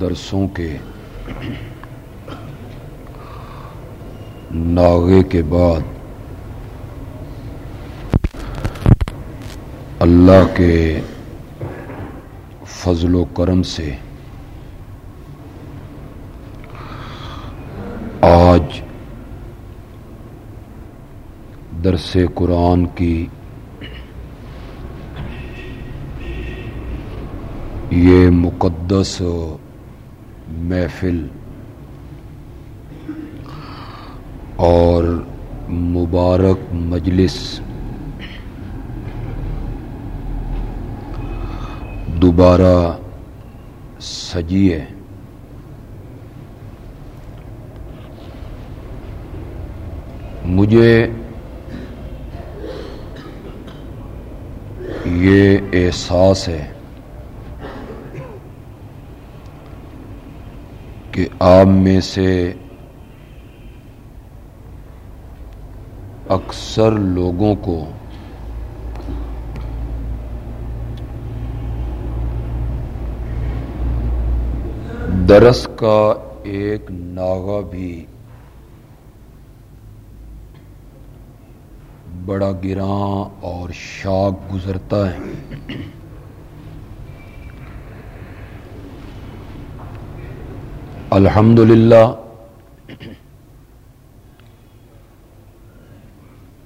درسوں کے ناغے کے بعد اللہ کے فضل و کرم سے آج درس قرآن کی یہ مقدس محفل اور مبارک مجلس دوبارہ سجی ہے مجھے یہ احساس ہے کہ آپ میں سے اکثر لوگوں کو درس کا ایک ناغا بھی بڑا گراں اور شاک گزرتا ہے۔ الحمد للہ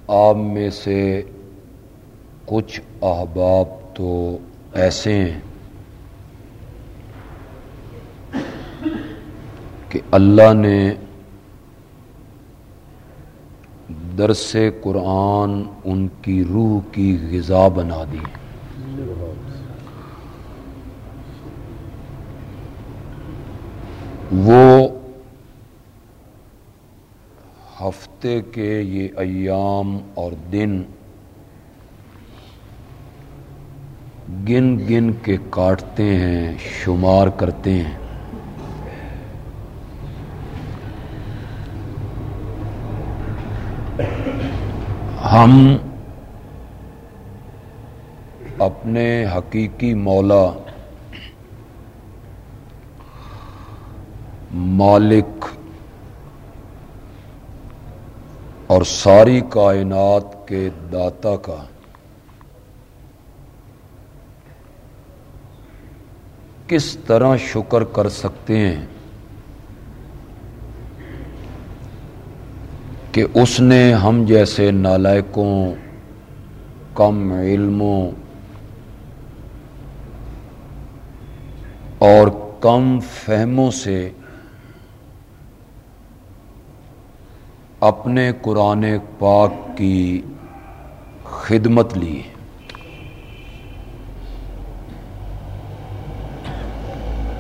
آپ میں سے کچھ احباب تو ایسے ہیں کہ اللہ نے درس قرآن ان کی روح کی غذا بنا دی۔ وہ ہفتے کے یہ ایام اور دن گن گن کے کاٹتے ہیں، شمار کرتے ہیں۔ ہم اپنے حقیقی مولا مالک اور ساری کائنات کے داتا کا۔ کس طرح شکر کر سکتے ہیں کہ اس نے ہم جیسے نالائکوں، کم علموں اور کم فہموں سے اپنے قرآن پاک کی خدمت لی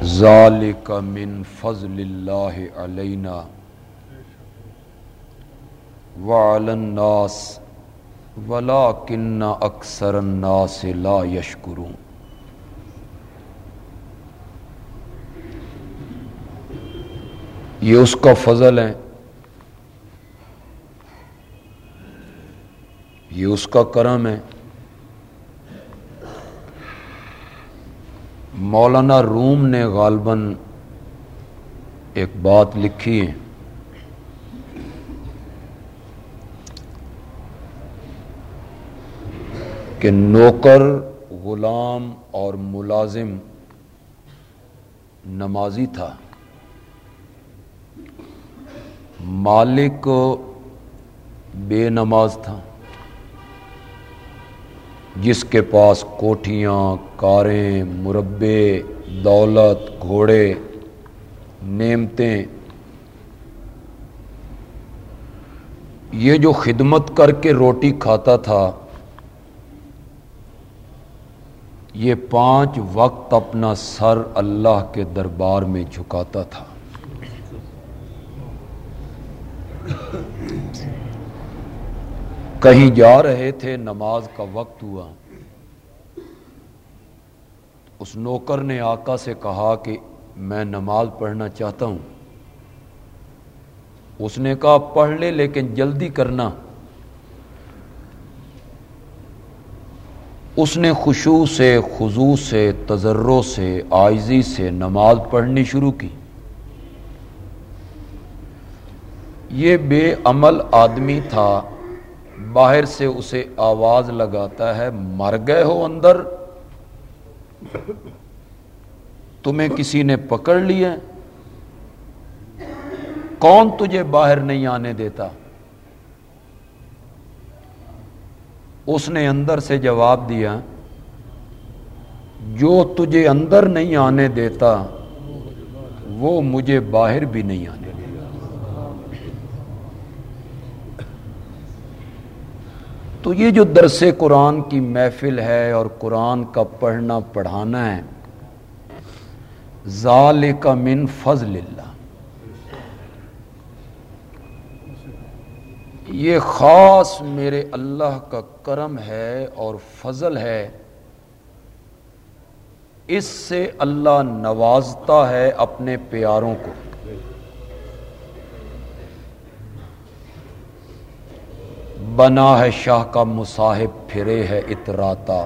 ذالک من فضل اللہ علینا وعلی الناس ولیکن اکثر الناس لا یشکرون۔ یہ اس کا فضل ہے یہ اس کا کرم ہے۔ مولانا روم نے غالباً ایک بات لکھی ہے۔ کہ نوکر، غلام اور ملازم نمازی تھا۔ مالک بے نماز تھا۔ جس کے پاس کوٹھیاں، کاریں مربے دولت، گھوڑے، نعمتیں۔ یہ جو خدمت کر کے روٹی کھاتا تھا، یہ پانچ وقت اپنا سر اللہ کے دربار میں جھکاتا تھا۔ کہیں جا رہے تھے، نماز کا وقت ہوا۔ اس نوکر نے آقا سے کہا کہ میں نماز پڑھنا چاہتا ہوں۔ اس نے کہا، پڑھ لے لیکن جلدی کرنا۔ اس نے خوشو سے خضو سے، تجروں سے، آئزی سے نماز پڑھنی شروع کی۔ یہ بے عمل آدمی تھا۔ باہر سے اسے آواز لگاتا ہے، مر گئے ہو اندر۔ تمہیں کسی نے پکڑ لیا۔ کون تجھے باہر نہیں آنے دیتا؟ اس نے اندر سے جواب دیا، جو تجھے اندر نہیں آنے دیتا، وہ مجھے باہر بھی نہیں آنے دیتا تو یہ جو درس قرآن کی محفل ہے اور قرآن کا پڑھنا پڑھانا ہے ظال کا من فضل اللہ۔ یہ خاص میرے اللہ کا کرم ہے اور فضل ہے۔ اس سے اللہ نوازتا ہے اپنے پیاروں کو۔ بنا ہے شاہ کا مصاحب پھرے ہے اتراتا۔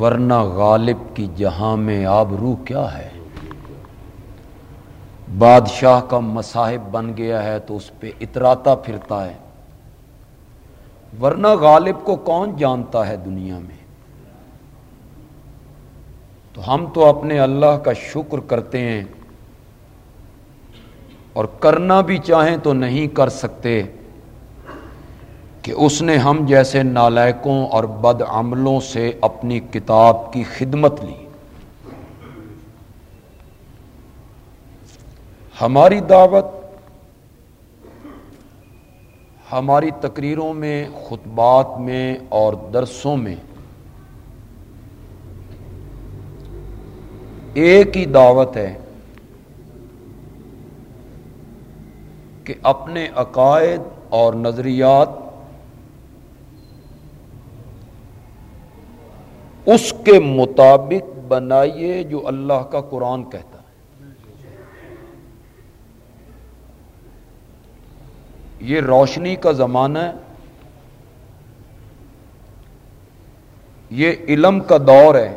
ورنہ غالب کی جہاں میں آبرو کیا ہے؟ بادشاہ کا مصاحب بن گیا ہے تو اس پہ اتراتا پھرتا ہے۔ ورنہ غالب کو کون جانتا ہے دنیا میں؟ تو ہم تو اپنے اللہ کا شکر کرتے ہیں۔ اور کرنا بھی چاہیں تو نہیں کر سکتے کہ اس نے ہم جیسے نالائکوں اور بد عملوں سے اپنی کتاب کی خدمت لی۔ ہماری دعوت، ہماری تقریروں میں، خطبات میں اور درسوں میں ایک ہی دعوت ہے۔ کہ اپنے عقائد اور نظریات اس کے مطابق بنائیے جو اللہ کا قرآن کہتا ہے۔ یہ روشنی کا زمانہ ہے۔ یہ علم کا دور ہے۔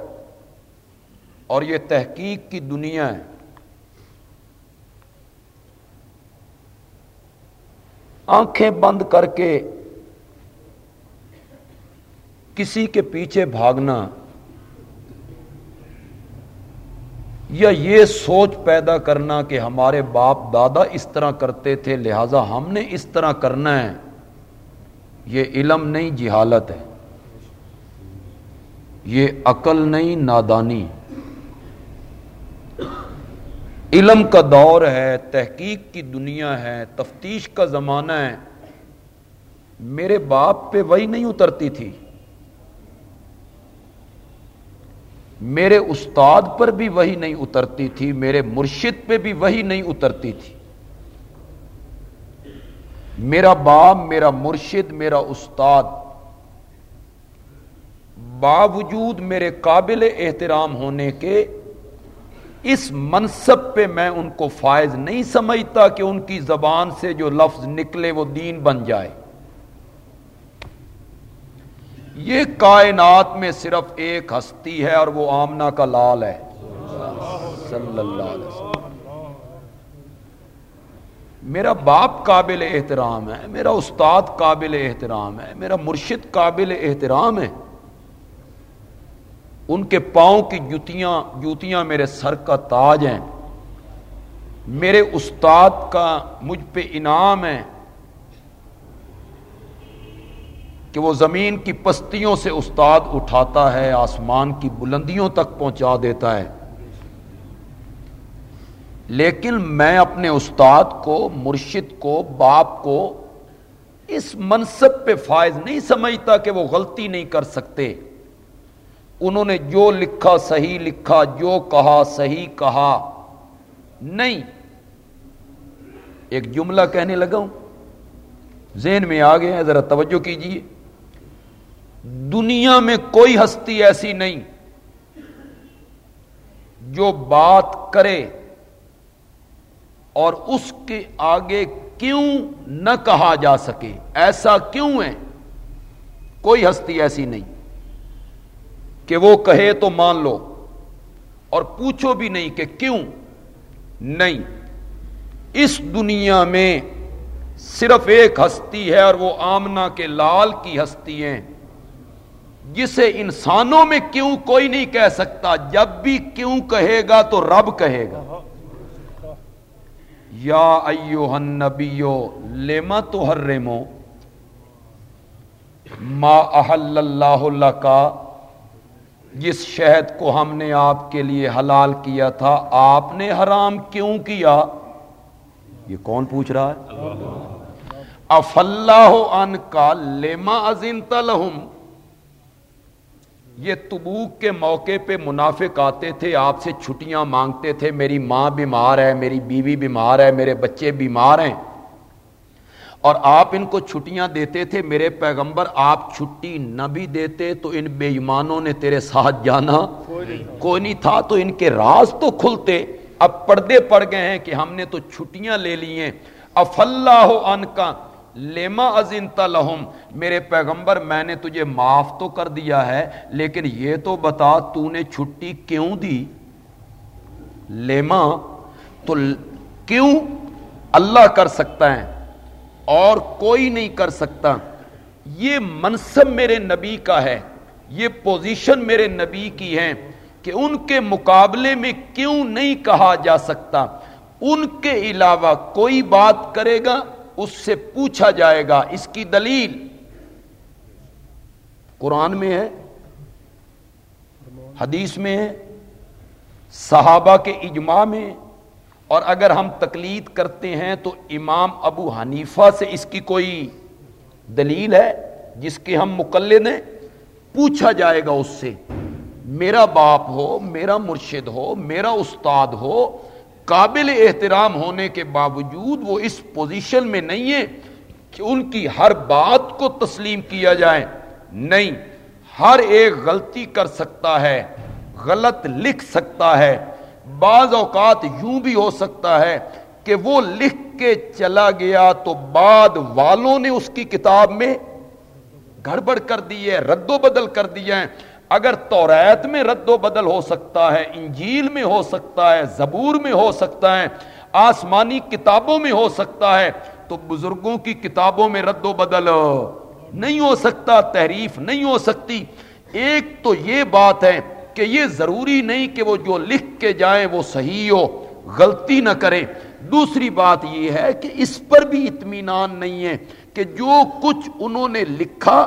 اور یہ تحقیق کی دنیا ہے۔ آنکھیں بند کر کے کسی کے پیچھے بھاگنا یا یہ سوچ پیدا کرنا کہ ہمارے باپ دادا اس طرح کرتے تھے، لہذا ہم نے اس طرح کرنا ہے، یہ علم نہیں، جہالت ہے۔ یہ عقل نہیں، نادانی۔ علم کا دور ہے، تحقیق کی دنیا ہے، تفتیش کا زمانہ ہے۔ میرے باپ پہ وہی نہیں اترتی تھی۔ میرے استاد پر بھی وہی نہیں اترتی تھی، میرے مرشد پہ بھی وہی نہیں اترتی تھی۔ میرا باپ، میرا مرشد، میرا استاد باوجود میرے قابل احترام ہونے کے اس منصب پہ میں ان کو فائز نہیں سمجھتا کہ ان کی زبان سے جو لفظ نکلے وہ دین بن جائے۔ یہ کائنات میں صرف ایک ہستی ہے اور وہ آمنا کا لال ہے۔ صلی اللہ علیہ وسلم۔ میرا باپ قابل احترام ہے، میرا استاد قابل احترام ہے، میرا مرشد قابل احترام ہے۔ ان کے پاؤں کی جوتیاں جوتیاں میرے سر کا تاج ہیں۔ میرے استاد کا مجھ پہ انعام ہے کہ وہ زمین کی پستیوں سے استاد اٹھاتا ہے، آسمان کی بلندیوں تک پہنچا دیتا ہے۔ لیکن میں اپنے استاد کو، مرشد کو، باپ کو اس منصب پہ فائز نہیں سمجھتا کہ وہ غلطی نہیں کر سکتے۔ انہوں نے جو لکھا صحیح لکھا، جو کہا صحیح کہا۔ نہیں، ایک جملہ کہنے لگا ہوں۔ ذہن میں آ گئے ذرا توجہ کیجیے دنیا میں کوئی ہستی ایسی نہیں جو بات کرے اور اس کے آگے کیوں نہ کہا جا سکے۔ ایسا کیوں ہے؟ کوئی ہستی ایسی نہیں۔ کہ وہ کہے تو مان لو اور پوچھو بھی نہیں کہ کیوں نہیں۔ اس دنیا میں صرف ایک ہستی ہے اور وہ آمنا کے لال کی ہستی ہیں۔ جسے انسانوں میں کیوں کوئی نہیں کہہ سکتا، جب بھی کیوں کہے گا تو رب کہے گا۔ یا ایو النبیو لیما تو ہر ریمو ما احل اللہ اللہ کا جس شہد کو ہم نے آپ کے لیے حلال کیا تھا، آپ نے حرام کیوں کیا؟ یہ کون پوچھ رہا ہے؟ اف اللہ ان کا لیما ازن تلہم یہ تبوک کے موقع پہ منافق آتے تھے، آپ سے چھٹیاں مانگتے تھے، میری ماں بیمار ہے، میری بیوی بیمار ہے، میرے بچے بیمار ہیں۔ اور آپ ان کو چھٹیاں دیتے تھے میرے پیغمبر آپ چھٹی نہ بھی دیتے تو ان بے ایمانوں نے تیرے ساتھ جانا۔ کوئی نہیں تھا۔ تو ان کے راز تو کھلتے۔ اب پردے پڑ گئے ہیں کہ ہم نے تو چھٹیاں لے لی ہیں۔ اف اللہ ان کا لیما ازن لہم۔ میرے پیغمبر میں نے تجھے معاف تو کر دیا ہے لیکن یہ تو بتا تو نے چھٹی کیوں دی؟ لیما تو کیوں اللہ کر سکتا ہے؟ اور کوئی نہیں کر سکتا۔ یہ منصب میرے نبی کا ہے، یہ پوزیشن میرے نبی کی ہے کہ ان کے مقابلے میں کیوں نہیں کہا جا سکتا۔ ان کے علاوہ کوئی بات کرے گا، اس سے پوچھا جائے گا۔ اس کی دلیل قرآن میں ہے، حدیث میں ہے، صحابہ کے اجماع میں اور اگر ہم تقلید کرتے ہیں تو امام ابو حنیفہ سے اس کی کوئی دلیل ہے جس کے ہم مقلد ہیں؟ پوچھا جائے گا اس سے۔ میرا باپ ہو، میرا مرشد ہو، میرا استاد ہو، قابل احترام ہونے کے باوجود وہ اس پوزیشن میں نہیں ہے کہ ان کی ہر بات کو تسلیم کیا جائے۔ نہیں، ہر ایک غلطی کر سکتا ہے، غلط لکھ سکتا ہے۔ بعض اوقات یوں بھی ہو سکتا ہے کہ وہ لکھ کے چلا گیا تو بعد والوں نے اس کی کتاب میں گڑبڑ کر دی ہے، رد و بدل کر دیا ہے اگر توریت میں رد و بدل ہو سکتا ہے، انجیل میں ہو سکتا ہے، زبور میں ہو سکتا ہے، آسمانی کتابوں میں ہو سکتا ہے، تو بزرگوں کی کتابوں میں رد و بدل نہیں ہو سکتا، تحریف نہیں ہو سکتی۔ ایک تو یہ بات ہے کہ یہ ضروری نہیں کہ وہ جو لکھ کے جائیں وہ صحیح ہو، غلطی نہ کریں۔ دوسری بات یہ ہے کہ اس پر بھی اطمینان نہیں ہے کہ جو کچھ انہوں نے لکھا،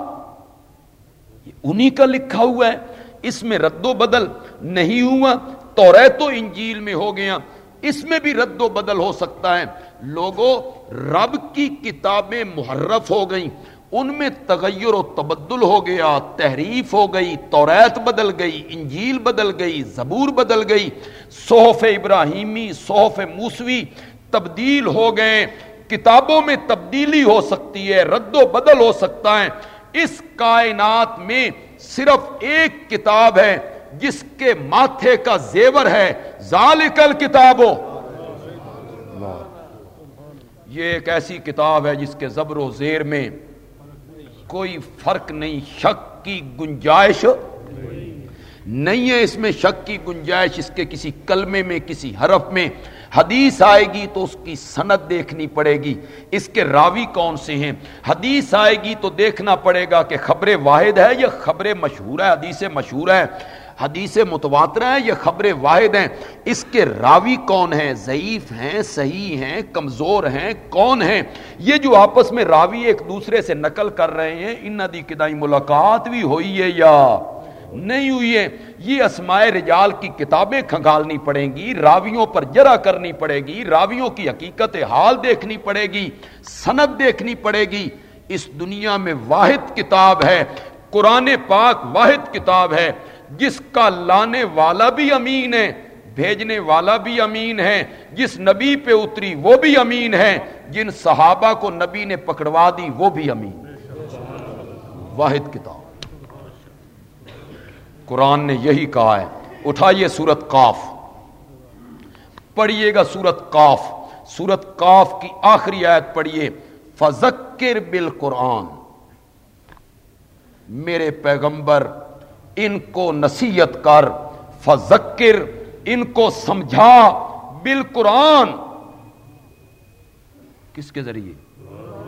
انہی کا لکھا ہوا ہے، اس میں رد و بدل نہیں ہوا تو تو انجیل میں ہو گیا۔ اس میں بھی رد و بدل ہو سکتا ہے۔ لوگوں، رب کی کتابیں محرف ہو گئیں۔ ان میں تغیر و تبدل ہو گیا، تحریف ہو گئی توریت بدل گئی، انجیل بدل گئی، زبور بدل گئی، صحف ابراہیمی، صحف موسوی تبدیل ہو گئے۔ کتابوں میں تبدیلی ہو سکتی ہے، رد و بدل ہو سکتا ہے۔ اس کائنات میں صرف ایک کتاب ہے، جس کے ماتھے کا زیور ہے۔ ذالکل کتاب یہ ایک ایسی کتاب ہے جس کے زبر و زیر میں کوئی فرق نہیں، شک کی گنجائش۔ نہیں ہے اس میں شک کی گنجائش اس کے کسی کلمے میں، کسی حرف میں۔ حدیث آئے گی تو اس کی سند دیکھنی پڑے گی۔ اس کے راوی کون سے ہیں؟ حدیث آئے گی تو دیکھنا پڑے گا کہ خبر واحد ہے یا خبر مشہور ہے، حدیث مشہور ہے۔ حدیث متواتر ہیں یا خبر واحد ہیں۔ اس کے راوی کون ہیں؟ ضعیف ہیں، صحیح ہیں، کمزور ہیں، کون ہیں؟ یہ جو آپس میں راوی ایک دوسرے سے نقل کر رہے ہیں ان ندی کدائی ملاقات بھی ہوئی ہے یا نہیں ہوئی ہے؟ یہ اسمائے رجال کی کتابیں کھنگالنی پڑیں گی، راویوں پر جرا کرنی پڑے گی، راویوں کی حقیقت حال دیکھنی پڑے گی، سند دیکھنی پڑے گی۔ اس دنیا میں واحد کتاب ہے، قرآن پاک واحد کتاب ہے۔ جس کا لانے والا بھی امین ہے، بھیجنے والا بھی امین ہے، جس نبی پہ اتری وہ بھی امین ہے، جن صحابہ کو نبی نے پکڑوا دی وہ بھی امین واحد کتاب۔ قرآن نے یہی کہا ہے۔ اٹھائیے سورت کاف پڑھیے گا سورت کاف سورت کاف کی آخری آیت پڑھیے۔ فذکر بال قرآن میرے پیغمبر ان کو نصیحت کر، فذکر، ان کو سمجھا بال قرآن کس کے ذریعے؟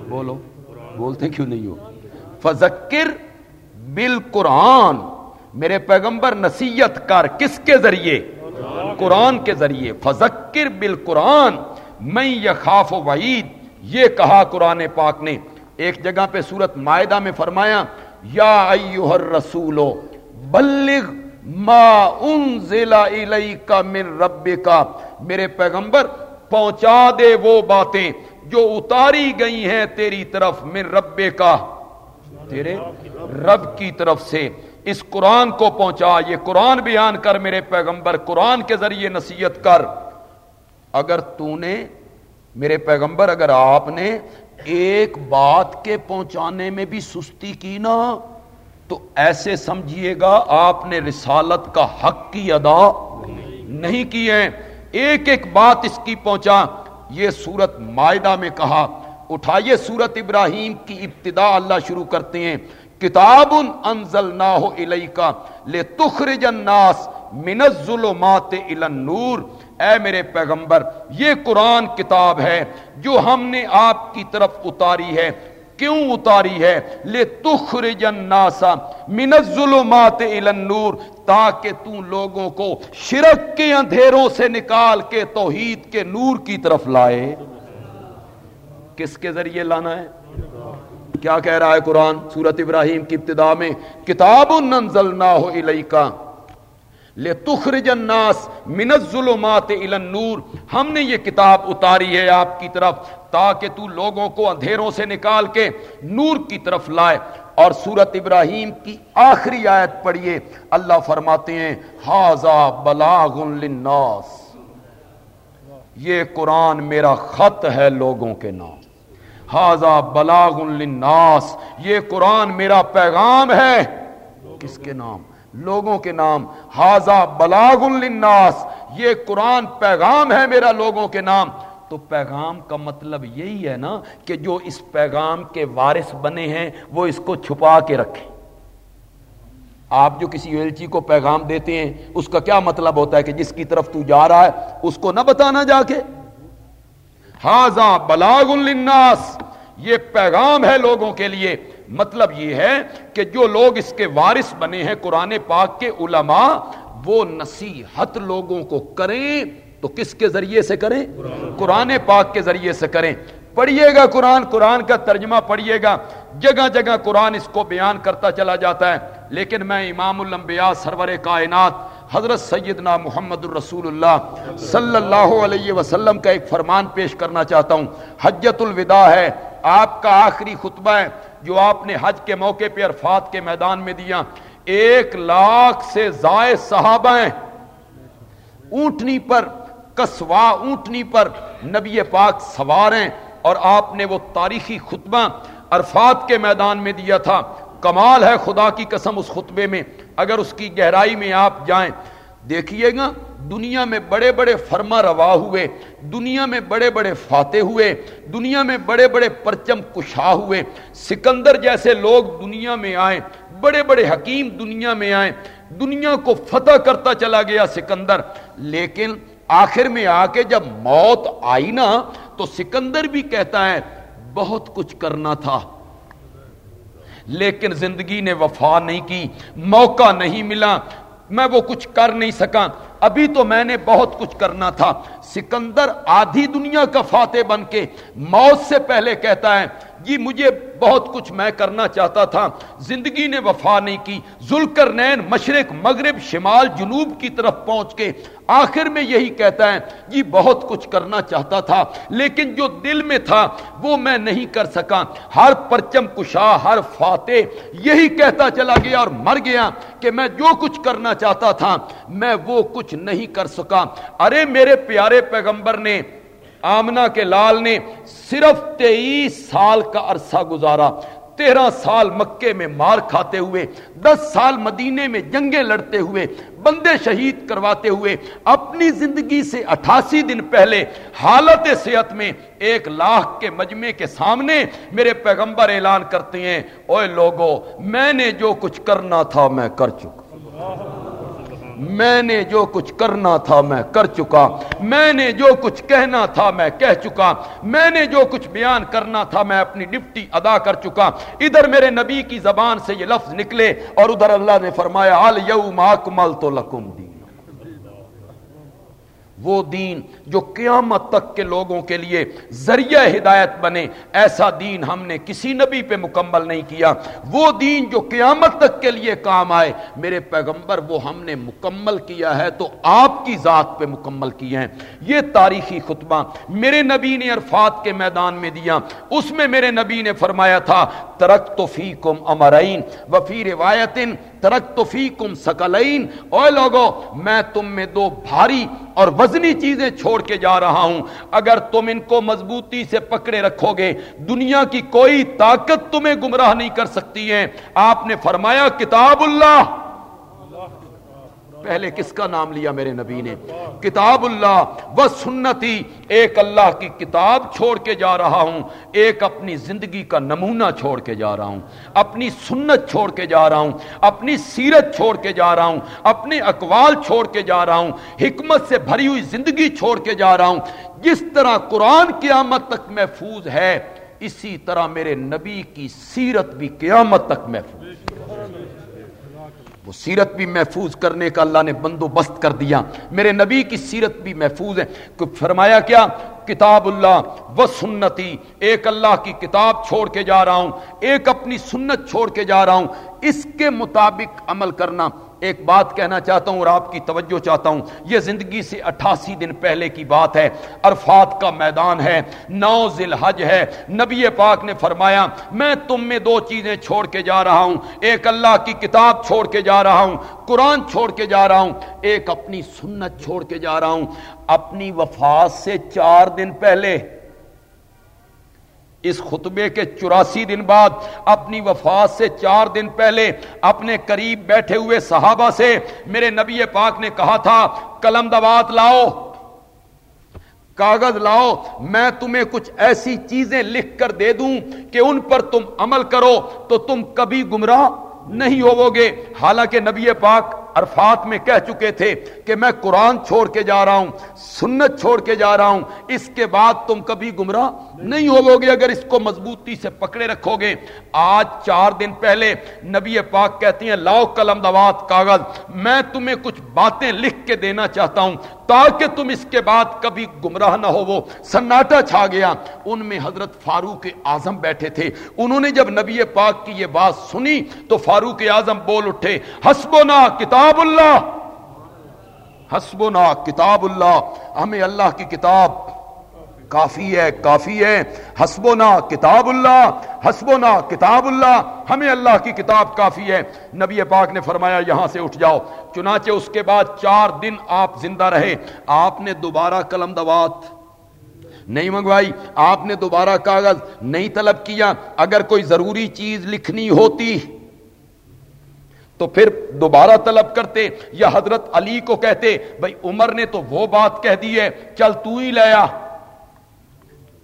بولو۔ بولتے کیوں نہیں ہو؟ فذکر بال قرآن میرے پیغمبر، نصیحت کر۔ کس کے ذریعے؟ قرآن کے ذریعے۔ فذکر بال قرآن میں یہ خاف و وعید۔ یہ کہا قرآن پاک نے۔ ایک جگہ پہ سورت معدہ میں فرمایا، یا ایوہ الرسولو۔ بلغ ما انزل الیکا من ربکا میرے پیغمبر، پہنچا دے وہ باتیں جو اتاری گئی ہیں تیری طرف من رب کا تیرے رب کی طرف سے۔ اس قرآن کو پہنچا، یہ قرآن بیان کر میرے پیغمبر، قرآن کے ذریعے نصیحت کر۔ اگر تو نے، میرے پیغمبر، اگر آپ نے ایک بات کے پہنچانے میں بھی سستی کی نا تو ایسے سمجھیے گا آپ نے رسالت کا حق کی ادا نہیں کی ہے۔ ایک ایک بات اس کی پہنچا۔ یہ سورت معدہ میں کہا۔ اٹھائیے سورت ابراہیم کی ابتدا اللہ شروع کرتے ہیں۔ کتاب انزلناہ الیکا لتخرج الناس من الظلمات الى النور۔ اے میرے پیغمبر، یہ قرآن کتاب ہے جو ہم نے آپ کی طرف اتاری ہے۔ کیوں اتاری ہے؟ لے تخرج الناس من الظلمات الى النور، تاکہ تو لوگوں کو شرک کے اندھیروں سے نکال کے توحید کے نور کی طرف لائے۔ کس کے ذریعے لانا ہے؟ کیا کہہ رہا ہے قرآن؟ سورت ابراہیم کی ابتدا میں، کتاب انزلناہ الیکا لتخرج الناس من الظلمات الى النور۔ ہم نے یہ کتاب اتاری ہے آپ کی طرف تاکہ تو لوگوں کو اندھیروں سے نکال کے نور کی طرف لائے۔ اور سورت ابراہیم کی آخری آیت پڑھیے۔ اللہ فرماتے ہیں حاضا بلاغ للناس یہ قرآن میرا خط ہے لوگوں کے نام۔ حاضا بلاغ للناس یہ قرآن میرا پیغام ہے۔ کس کے نام؟ لوگوں کے نام حاضا بلاغ للناس یہ قرآن پیغام ہے میرا لوگوں کے نام۔ تو پیغام کا مطلب یہی ہے نا کہ جو اس پیغام کے وارث بنے ہیں، وہ اس کو چھپا کے رکھیں۔ آپ جو کسی ایلچی کو پیغام دیتے ہیں، اس کا کیا مطلب ہوتا ہے کہ جس کی طرف تو جا رہا ہے، اس کو نہ بتانا جا کے؟ ہاضا بلاغ للناس یہ پیغام ہے لوگوں کے لیے۔ مطلب یہ ہے کہ جو لوگ اس کے وارث بنے ہیں قرآن پاک کے علماء، وہ نصیحت لوگوں کو کریں تو کس کے ذریعے سے کریں؟ قرآن پاک کے ذریعے سے کریں۔ پڑھیے گا قرآن قرآن کا ترجمہ پڑھیے گا۔ جگہ جگہ قرآن اس کو بیان کرتا چلا جاتا ہے۔ لیکن میں امام الانبیاء سرور کائنات حضرت سیدنا محمد الرسول اللہ صلی اللہ علیہ وسلم کا ایک فرمان پیش کرنا چاہتا ہوں۔ حجت الوداع ہے۔ آپ کا آخری خطبہ ہے۔ جو آپ نے حج کے موقع پہ عرفات کے میدان میں دیا، ایک لاکھ سے زائد صحابہ ہیں۔ اونٹنی پر کسوا اونٹنی پر نبی پاک سوار ہیں اور آپ نے وہ تاریخی خطبہ عرفات کے میدان میں دیا تھا۔ کمال ہے خدا کی قسم اس خطبے میں۔ اگر اس کی گہرائی میں آپ جائیں دیکھیے گا، دنیا میں بڑے بڑے فرما روا ہوئے، دنیا میں بڑے بڑے فاتح ہوئے، دنیا میں بڑے بڑے پرچم کشا ہوئے۔ سکندر جیسے لوگ دنیا میں آئے، بڑے بڑے حکیم دنیا میں آئے۔ دنیا کو فتح کرتا چلا گیا سکندر، لیکن آخر میں آ کے جب موت آئی نا، تو سکندر بھی کہتا ہے، بہت کچھ کرنا تھا۔ لیکن زندگی نے وفا نہیں کی، موقع نہیں ملا۔ میں وہ کچھ کر نہیں سکا۔ ابھی تو میں نے بہت کچھ کرنا تھا۔ سکندر آدھی دنیا کا فاتح بن کے موت سے پہلے کہتا ہے جی مجھے بہت کچھ میں کرنا چاہتا تھا۔ زندگی نے وفا نہیں کی۔ ذلکر نین مشرق، مغرب، شمال، جنوب کی طرف پہنچ کے آخر میں یہی کہتا ہے جی بہت کچھ کرنا چاہتا تھا، لیکن جو دل میں تھا، وہ میں نہیں کر سکا۔ ہر پرچم کشا، ہر فاتح یہی کہتا چلا گیا اور مر گیا کہ میں جو کچھ کرنا چاہتا تھا، میں وہ کچھ نہیں کر سکا۔ ارے، میرے پیارے پیغمبر نے آمنا کے لال نے صرف تیئیس سال کا عرصہ گزارا۔ تیرہ سال مکے میں مار کھاتے ہوئے، دس سال مدینے میں جنگیں لڑتے ہوئے، بندے شہید کرواتے ہوئے، اپنی زندگی سے اٹھاسی دن پہلے حالت صحت میں ایک لاکھ کے مجمع کے سامنے میرے پیغمبر اعلان کرتے ہیں اوے لوگو، میں نے جو کچھ کرنا تھا میں کر چکا۔ میں نے جو کچھ کرنا تھا میں کر چکا۔ میں نے جو کچھ کہنا تھا میں کہہ چکا۔ میں نے جو کچھ بیان کرنا تھا میں اپنی ڈپٹی ادا کر چکا۔ ادھر میرے نبی کی زبان سے یہ لفظ نکلے اور ادھر اللہ نے فرمایا تو لکم دی وہ دین جو قیامت تک کے لوگوں کے لیے ذریعہ ہدایت بنے، ایسا دین ہم نے کسی نبی پہ مکمل نہیں کیا۔ وہ دین جو قیامت تک کے لیے کام آئے، میرے پیغمبر، وہ ہم نے مکمل کیا ہے تو آپ کی ذات پہ مکمل کیے ہیں۔ یہ تاریخی خطبہ میرے نبی نے عرفات کے میدان میں دیا۔ اس میں میرے نبی نے فرمایا تھا ترک تو فی کم امرائن وفی روایت ترک تو فی کم سکلین۔ اوے لوگو، میں تم میں دو بھاری اور وزنی چیزیں چھوڑ کے جا رہا ہوں۔ اگر تم ان کو مضبوطی سے پکڑے رکھو گے، دنیا کی کوئی طاقت تمہیں گمراہ نہیں کر سکتی ہے۔ آپ نے فرمایا، کتاب اللہ۔ پہلے کس کا نام لیا میرے نبی نے؟ کتاب اللہ و سنتی، ایک اللہ کی کتاب چھوڑ کے جا رہا ہوں، ایک اپنی زندگی کا نمونہ چھوڑ کے جا رہا ہوں، اپنی سنت چھوڑ کے جا رہا ہوں، اپنی سیرت چھوڑ کے جا رہا ہوں، اپنے اقوال چھوڑ کے جا رہا ہوں، حکمت سے بھری ہوئی زندگی چھوڑ کے جا رہا ہوں۔ جس طرح قرآن قیامت تک محفوظ ہے، اسی طرح میرے نبی کی سیرت بھی قیامت تک محفوظ وہ سیرت بھی محفوظ کرنے کا اللہ نے بندوبست کر دیا۔ میرے نبی کی سیرت بھی محفوظ ہے۔ فرمایا کیا؟ کتاب اللہ و سنتی، ایک اللہ کی کتاب چھوڑ کے جا رہا ہوں، ایک اپنی سنت چھوڑ کے جا رہا ہوں۔ اس کے مطابق عمل کرنا۔ ایک بات کہنا چاہتا ہوں اور آپ کی توجہ چاہتا ہوں، یہ زندگی سے اٹھاسی دن پہلے کی بات ہے۔ عرفات کا میدان ہے نو ذل حج ہے۔ نبی پاک نے فرمایا، میں تم میں دو چیزیں چھوڑ کے جا رہا ہوں۔ ایک اللہ کی کتاب چھوڑ کے جا رہا ہوں، قرآن چھوڑ کے جا رہا ہوں۔ ایک اپنی سنت چھوڑ کے جا رہا ہوں۔ اپنی وفات سے چار دن پہلے اس خطبے کے چوراسی دن بعد اپنی وفات سے چار دن پہلے اپنے قریب بیٹھے ہوئے صحابہ سے میرے نبی پاک نے کہا تھا، قلم دوات لاؤ، کاغذ لاؤ، میں تمہیں کچھ ایسی چیزیں لکھ کر دے دوں کہ ان پر تم عمل کرو تو تم کبھی گمراہ نہیں ہوو گے حالانکہ نبی پاک عرفات میں کہہ چکے تھے کہ میں قرآن چھوڑ کے جا رہا ہوں، سنت چھوڑ کے جا رہا ہوں، اس کے بعد تم کبھی گمراہ نہیں ہوو گے اگر اس کو مضبوطی سے پکڑے رکھو گے آج چار دن پہلے نبی پاک کہتی ہیں، لاؤ قلم دوات کاغذ، میں تمہیں کچھ باتیں لکھ کے دینا چاہتا ہوں تاکہ تم اس کے بعد کبھی گمراہ نہ ہو وہ سناٹا چھا گیا۔ ان میں حضرت فاروق اعظم بیٹھے تھے۔ انہوں نے جب نبی پاک کی یہ بات سنی تو فاروق اعظم بول اٹھے، حسبنا کتاب اللہ۔ حسبنا کتاب اللہ۔ ہمیں اللہ کی کتاب کافی ہے کافی ہے۔ حسبنا کتاب اللہ۔ حسبنا کتاب اللہ۔ ہمیں اللہ کی کتاب کافی ہے۔ نبی پاک نے فرمایا، یہاں سے اٹھ جاؤ۔ چنانچہ اس کے بعد چار دن آپ زندہ رہے۔ آپ نے دوبارہ قلم دوات نہیں منگوائی۔ آپ نے دوبارہ کاغذ نہیں طلب کیا۔ اگر کوئی ضروری چیز لکھنی ہوتی تو پھر دوبارہ طلب کرتے یا حضرت علی کو کہتے بھائی عمر نے تو وہ بات کہہ دی ہے، چل تو ہی لیا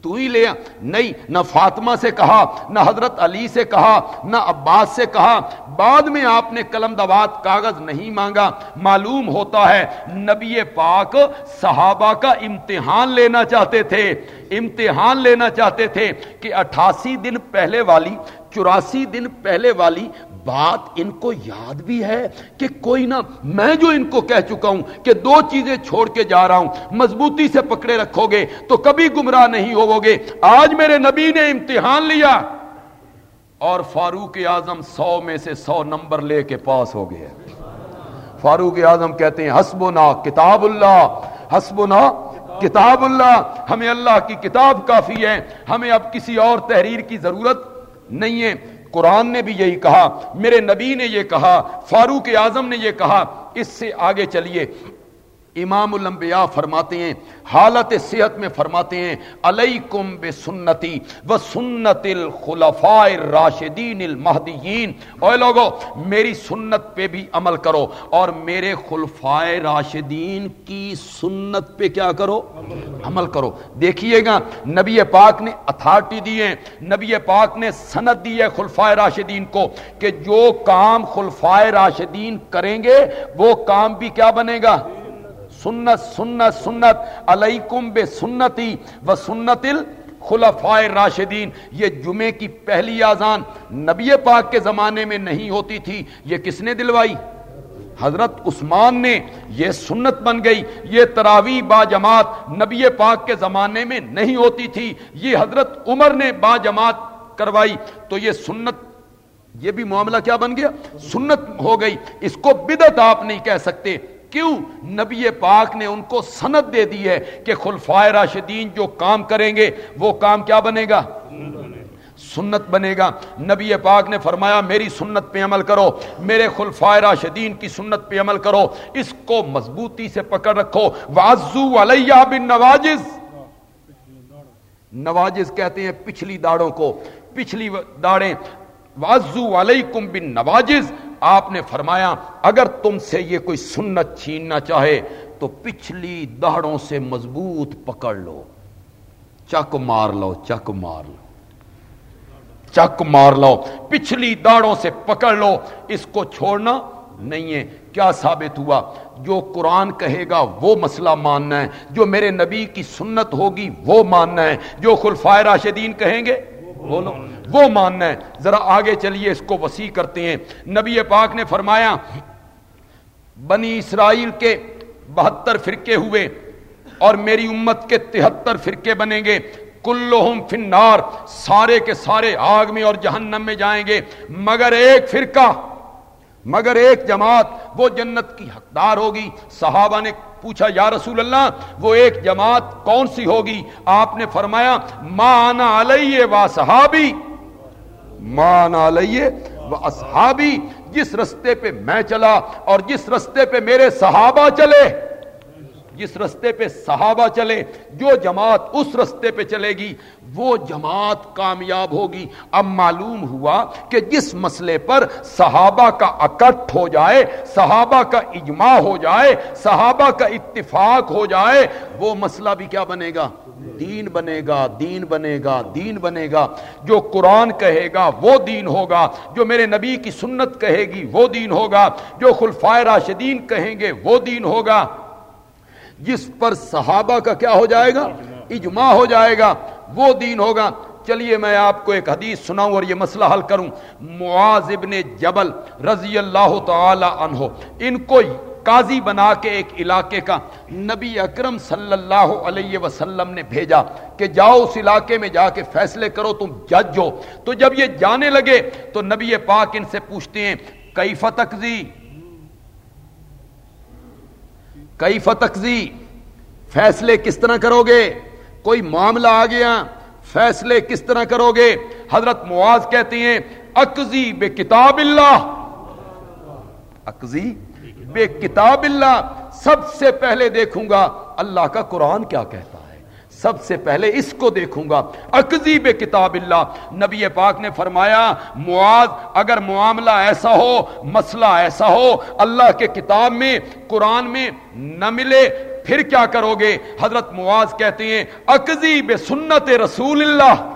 تو ہی لیا نہیں، نہ فاطمہ سے کہا، نہ حضرت علی سے کہا، نہ عباس سے کہا۔ بعد میں آپ نے قلم دوات کاغذ نہیں مانگا۔ معلوم ہوتا ہے، نبی پاک صحابہ کا امتحان لینا چاہتے تھے۔ امتحان لینا چاہتے تھے کہ اٹھاسی دن پہلے والی، چوراسی دن پہلے والی بات ان کو یاد بھی ہے کہ کوئی نہ میں جو ان کو کہہ چکا ہوں کہ دو چیزیں چھوڑ کے جا رہا ہوں، مضبوطی سے پکڑے رکھو گے تو کبھی گمراہ نہیں ہوو گے۔ آج میرے نبی نے امتحان لیا اور فاروق اعظم سو میں سے سو نمبر لے کے پاس ہو گئے۔ فاروق اعظم کہتے ہیں، حسبنا کتاب اللہ، حسبنا کتاب اللہ۔ ہمیں اللہ کی کتاب کافی ہے، ہمیں اب کسی اور تحریر کی ضرورت نہیں ہے۔ قرآن نے بھی یہی کہا، میرے نبی نے یہ کہا، فاروق اعظم نے یہ کہا، اس سے آگے چلیے۔ امام الانبیاء فرماتے ہیں، حالت صحت میں فرماتے ہیں، علیکم بے سنتی و سنت الخلفاء الراشدین المہدیین۔ اے لوگو، میری سنت پہ بھی عمل کرو اور میرے خلفائے راشدین کی سنت پہ کیا کرو؟ عمل کرو۔ دیکھیے گا، نبی پاک نے اتھارٹی دی ہے، نبی پاک نے سند دی ہے خلفائے راشدین کو کہ جو کام خلفائے راشدین کریں گے، وہ کام بھی کیا بنے گا؟ سنت سنت سنت، علیکم بے سنتی و سنت خلفائے راشدین یہ جمعے کی پہلی آزان نبی پاک کے زمانے میں نہیں ہوتی تھی۔ یہ کس نے دلوائی؟ حضرت عثمان نے۔ یہ سنت بن گئی۔ یہ تراوی با جماعت نبی پاک کے زمانے میں نہیں ہوتی تھی۔ یہ حضرت عمر نے با جماعت کروائی۔ تو یہ سنت، یہ بھی معاملہ کیا بن گیا؟ سنت ہو گئی۔ اس کو بدت آپ نہیں کہہ سکتے۔ کیوں نبی پاک نے ان کو سند دے دی ہے کہ خلفائے راشدین جو کام کریں گے، وہ کام کیا بنے گا؟ سنت بنے گا۔ نبی پاک نے فرمایا، میری سنت پہ عمل کرو، میرے خلفائے راشدین کی سنت پہ عمل کرو، اس کو مضبوطی سے پکڑ رکھو۔ وازو علیہ بن نواجز نواجز کہتے ہیں پچھلی داڑوں کو، پچھلی داڑیں۔ وازو علیکم بن نواجز آپ نے فرمایا، اگر تم سے یہ کوئی سنت چھیننا چاہے، تو پچھلی دہڑوں سے مضبوط پکڑ لو۔ چک مار لو، چک مار لو۔ چک مار لو۔ پچھلی داڑوں سے پکڑ لو۔ اس کو چھوڑنا نہیں ہے۔ کیا ثابت ہوا؟ جو قرآن کہے گا، وہ مسئلہ ماننا ہے۔ جو میرے نبی کی سنت ہوگی، وہ ماننا ہے۔ جو خلفائے راشدین کہیں گے بولو۔ وہ ماننا ہے۔ ذرا آگے چلیے، اس کو وسیع کرتے ہیں۔ نبی پاک نے فرمایا، بنی اسرائیل کے بہتر فرقے ہوئے اور میری امت کے تہتر فرقے بنیں گے۔ کلہم فنار سارے کے سارے آگ میں اور جہنم میں جائیں گے۔ مگر ایک فرقہ، مگر ایک جماعت، وہ جنت کی حقدار ہوگی۔ صحابہ نے پوچھا، یا رسول اللہ، وہ ایک جماعت کون سی ہوگی؟ آپ نے فرمایا، مانا علیہ و صحابی. مانا علیہ و اصحابی، جس رستے پہ میں چلا اور جس رستے پہ میرے صحابہ چلے۔ جس رستے پہ صحابہ چلے، جو جماعت اس رستے پہ چلے گی، وہ جماعت کامیاب ہوگی۔ اب معلوم ہوا کہ جس مسئلے پر صحابہ کا اکٹھ ہو جائے، صحابہ کا اجماع ہو جائے، صحابہ کا اتفاق ہو جائے، وہ مسئلہ بھی کیا بنے گا؟ دین بنے گا، دین بنے گا، دین بنے گا۔ جو قرآن کہے گا، وہ دین ہوگا۔ جو میرے نبی کی سنت کہے گی، وہ دین ہوگا۔ جو خلفائے راشدین کہیں گے، وہ دین ہوگا۔ جس پر صحابہ کا کیا ہو جائے گا؟ اجماع ہو جائے گا۔ وہ دین ہوگا۔ چلیے میں آپ کو ایک حدیث سناؤں اور یہ مسئلہ حل کروں۔ معاذ ابن جبل رضی اللہ تعالی عنہ، ان کو قاضی بنا کے ایک علاقے کا نبی اکرم صلی اللہ علیہ وسلم نے بھیجا کہ جاؤ اس علاقے میں جا کے فیصلے کرو، تم جج ہو۔ تو جب یہ جانے لگے تو نبی پاک ان سے پوچھتے ہیں کئی فتقزی کئی فتقزی فیصلے کس طرح کرو گے کوئی معاملہ آ گیا، فیصلے کس طرح کرو گے حضرت معاذ کہتے ہیں اکزی بے کتاب اللہ۔ اکزی بے کتاب اللہ، سب سے پہلے دیکھوں گا اللہ کا قرآن کیا کہتا سب سے پہلے اس کو دیکھوں گا۔ اکزیب کتاب اللہ۔ نبی پاک نے فرمایا، معاذ، اگر معاملہ ایسا ہو، مسئلہ ایسا ہو، اللہ کے کتاب میں، قرآن میں نہ ملے، پھر کیا کرو گے؟ حضرت معاذ کہتے ہیں اکزیب سنت رسول اللہ۔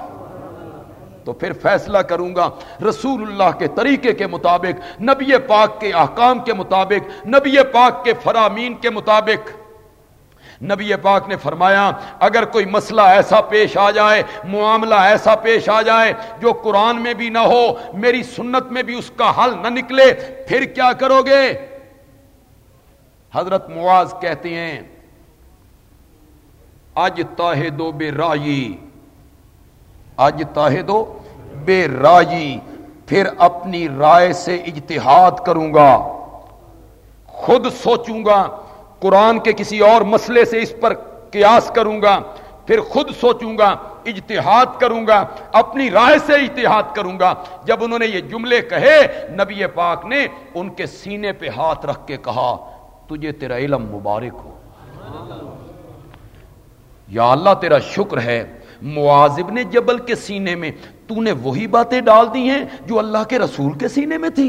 تو پھر فیصلہ کروں گا، رسول اللہ کے طریقے کے مطابق، نبی پاک کے احکام کے مطابق، نبی پاک کے فرامین کے مطابق۔ نبی پاک نے فرمایا، اگر کوئی مسئلہ ایسا پیش آ جائے، معاملہ ایسا پیش آ جائے جو قرآن میں بھی نہ ہو، میری سنت میں بھی اس کا حل نہ نکلے، پھر کیا کرو گے؟ حضرت معاذ کہتے ہیں آج تاہ دو بے رائی آج تاہ دو بے رائی، پھر اپنی رائے سے اجتہاد کروں گا، خود سوچوں گا قرآن کے کسی اور مسئلے سے اس پر قیاس کروں گا، پھر خود سوچوں گا، اجتہاد کروں گا، اپنی رائے سے اجتہاد کروں گا۔ جب انہوں نے یہ جملے کہے، نبی پاک نے ان کے سینے پہ ہاتھ رکھ کے کہا، تجھے تیرا علم مبارک ہو۔ یا اللہ، تیرا شکر ہے معاذب نے جبل کے سینے میں تو نے وہی باتیں ڈال دی ہیں جو اللہ کے رسول کے سینے میں تھی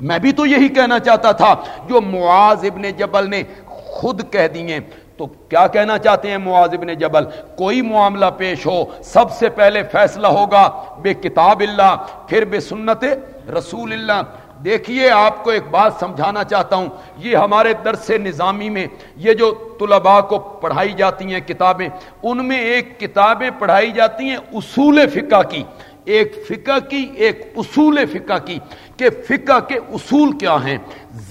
میں بھی تو یہی کہنا چاہتا تھا، جو معاذ ابن جبل نے خود کہہ دی ہیں تو کیا کہنا چاہتے ہیں معاذ ابن جبل؟ کوئی معاملہ پیش ہو، سب سے پہلے فیصلہ ہوگا، بے کتاب اللہ، پھر بے سنت رسول اللہ۔ دیکھیے، آپ کو ایک بات سمجھانا چاہتا ہوں، یہ ہمارے درس نظامی میں، یہ جو طلباء کو پڑھائی جاتی ہیں کتابیں، ان میں ایک کتابیں پڑھائی جاتی ہیں اصول فقہ کی۔ ایک فقہ کی، ایک اصول فقہ کی، کہ فقہ کے اصول کیا ہیں،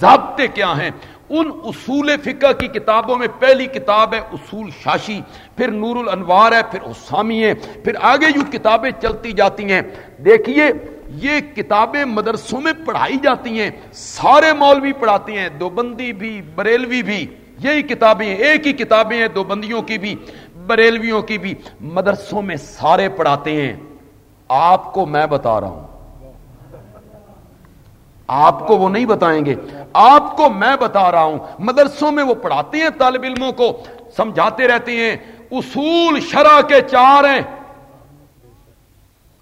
ضابطے کیا ہیں۔ ان اصول فقہ کی کتابوں میں پہلی کتاب ہے اصول شاشی، پھر نور الانوار ہے، پھر اسامی ہے، پھر آگے جو کتابیں چلتی جاتی ہیں۔ دیکھیے، یہ کتابیں مدرسوں میں پڑھائی جاتی ہیں، سارے مولوی پڑھاتے ہیں دو بندی بھی، بریلوی بھی۔ یہی کتابیں ایک ہی کتابیں ہیں دو بندیوں کی بھی، بریلویوں کی بھی۔ مدرسوں میں سارے پڑھاتے ہیں۔ آپ کو میں بتا رہا ہوں آپ کو وہ نہیں بتائیں گے۔ آپ کو میں بتا رہا ہوں۔ مدرسوں میں وہ پڑھاتے ہیں طالب علموں کو۔ سمجھاتے رہتے ہیں۔ اصول شرح کے چار ہیں۔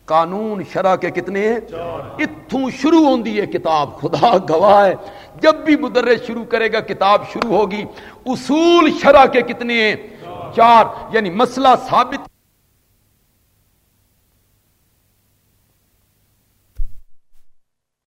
قانون شرح کے کتنے ہیں؟ اتوں شروع ہوندی ہے کتاب۔ خدا گواہ ہے۔ جب بھی مدرس شروع کرے گا، کتاب شروع ہوگی۔ اصول شرح کے کتنے ہیں؟ چار۔ یعنی مسئلہ ثابت